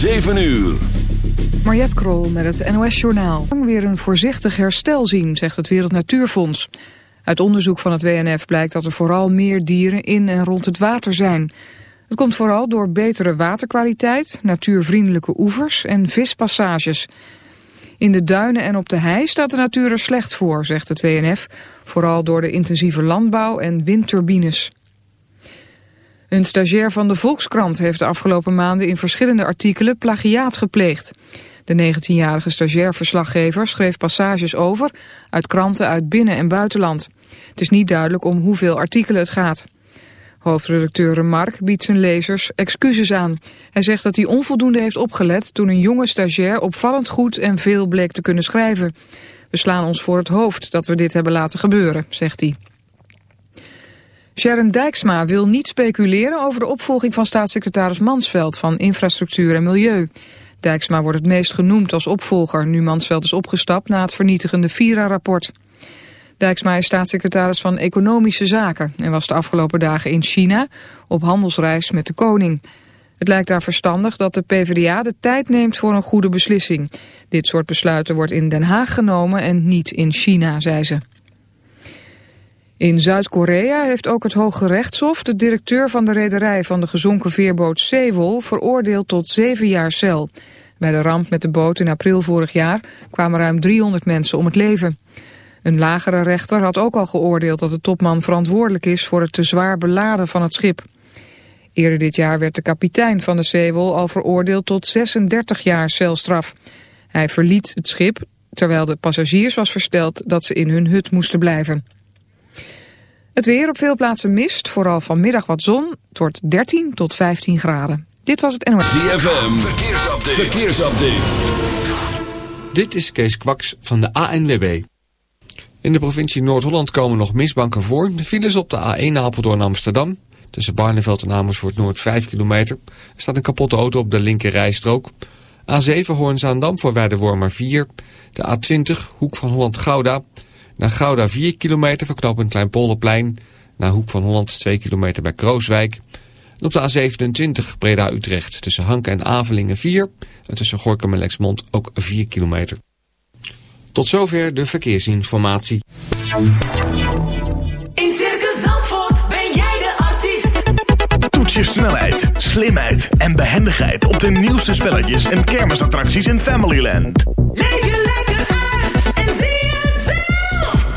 7 uur. Mariette Krol met het NOS Journaal. Weer een voorzichtig herstel zien, zegt het Wereld Natuurfonds. Uit onderzoek van het WNF blijkt dat er vooral meer dieren in en rond het water zijn. Het komt vooral door betere waterkwaliteit, natuurvriendelijke oevers en vispassages. In de duinen en op de hei staat de natuur er slecht voor, zegt het WNF. Vooral door de intensieve landbouw en windturbines. Een stagiair van de Volkskrant heeft de afgelopen maanden in verschillende artikelen plagiaat gepleegd. De 19-jarige stagiair-verslaggever schreef passages over uit kranten uit binnen- en buitenland. Het is niet duidelijk om hoeveel artikelen het gaat. Hoofdredacteur Remark biedt zijn lezers excuses aan. Hij zegt dat hij onvoldoende heeft opgelet toen een jonge stagiair opvallend goed en veel bleek te kunnen schrijven. We slaan ons voor het hoofd dat we dit hebben laten gebeuren, zegt hij. Sharon Dijksma wil niet speculeren over de opvolging van staatssecretaris Mansveld van Infrastructuur en Milieu. Dijksma wordt het meest genoemd als opvolger nu Mansveld is opgestapt na het vernietigende Vira-rapport. Dijksma is staatssecretaris van Economische Zaken en was de afgelopen dagen in China op handelsreis met de koning. Het lijkt daar verstandig dat de PvdA de tijd neemt voor een goede beslissing. Dit soort besluiten wordt in Den Haag genomen en niet in China, zei ze. In Zuid-Korea heeft ook het Hoge Rechtshof de directeur van de rederij van de gezonken veerboot Sewol veroordeeld tot zeven jaar cel. Bij de ramp met de boot in april vorig jaar kwamen ruim 300 mensen om het leven. Een lagere rechter had ook al geoordeeld dat de topman verantwoordelijk is voor het te zwaar beladen van het schip. Eerder dit jaar werd de kapitein van de Sewol al veroordeeld tot 36 jaar celstraf. Hij verliet het schip terwijl de passagiers was versteld dat ze in hun hut moesten blijven. Het weer op veel plaatsen mist, vooral vanmiddag wat zon. Het wordt 13 tot 15 graden. Dit was het NOS. ZFM, verkeersupdate. verkeersupdate. Dit is Kees Kwaks van de ANWB. In de provincie Noord-Holland komen nog misbanken voor. De files op de A1 Apeldoorn Amsterdam. Tussen Barneveld en Amersfoort Noord 5 kilometer. Er staat een kapotte auto op de linker rijstrook. A7 Hoorn-Zaandam voor Weidewormer 4. De A20 Hoek van Holland-Gouda. Naar Gouda 4 kilometer voor knooppunt Kleinpolderplein. Naar Hoek van Holland 2 kilometer bij Krooswijk. En op de A27 Breda-Utrecht tussen Hanken en Avelingen 4. En tussen Gorkum en Lexmond ook 4 kilometer. Tot zover de verkeersinformatie. In Circus Zandvoort ben jij de artiest. Toets je snelheid, slimheid en behendigheid op de nieuwste spelletjes en kermisattracties in Familyland. Leef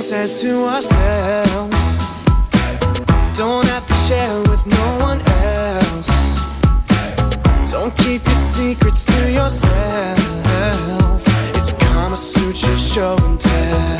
thing says to ourselves. Don't have to share with no one else. Don't keep your secrets to yourself. It's Kama Sutra show and tell.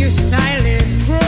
your style is growing.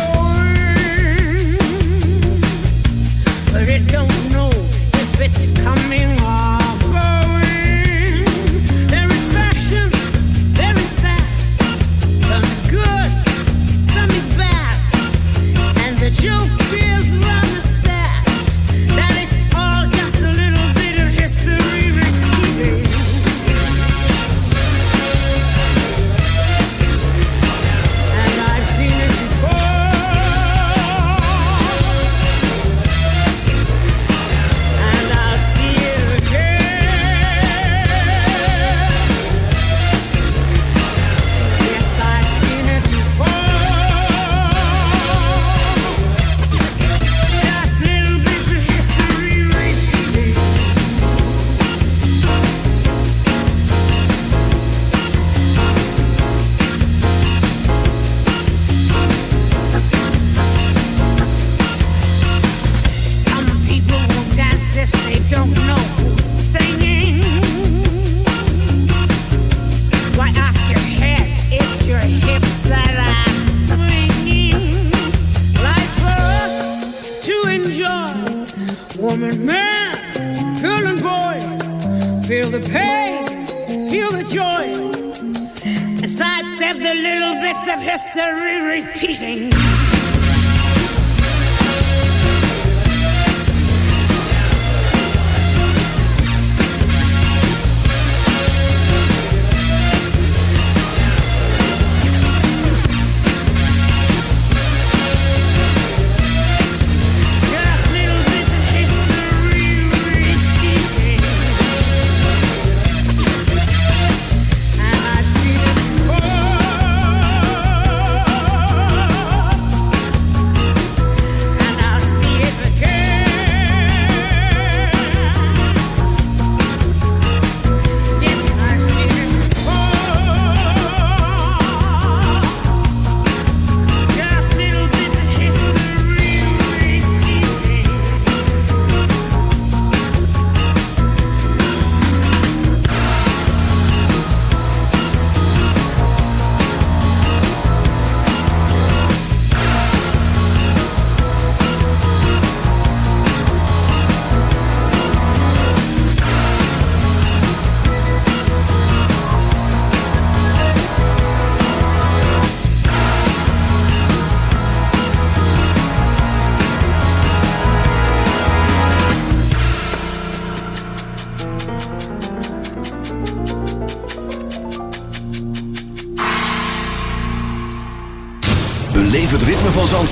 history repeating.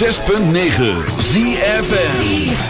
106.9 ZFM.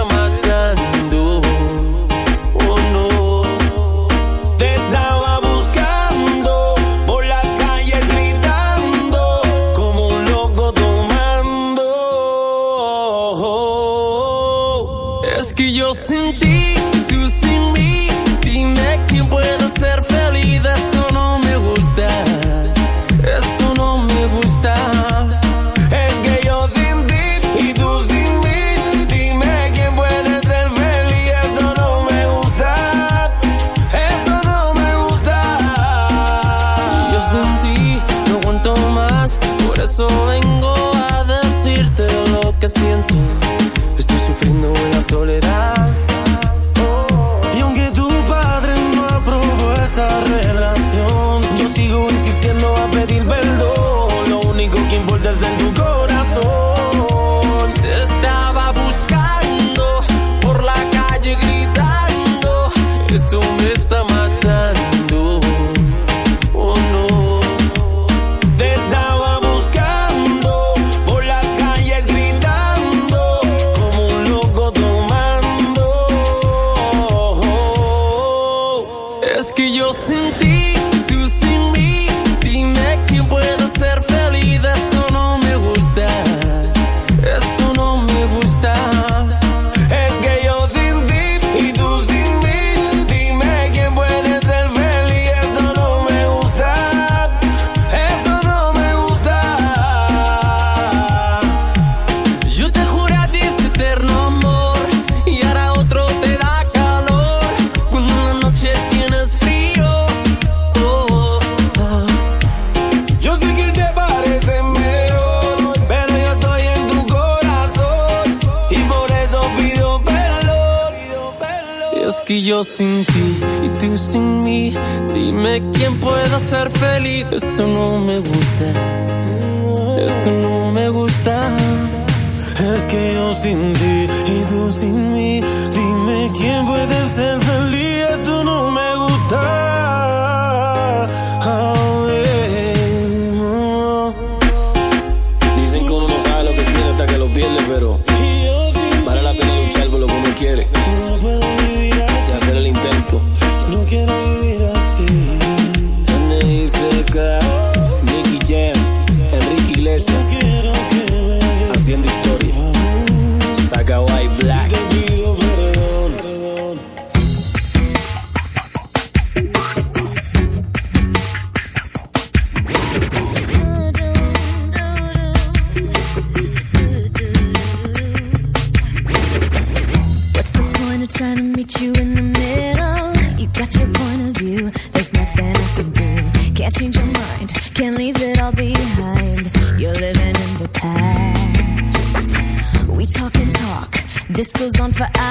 for I.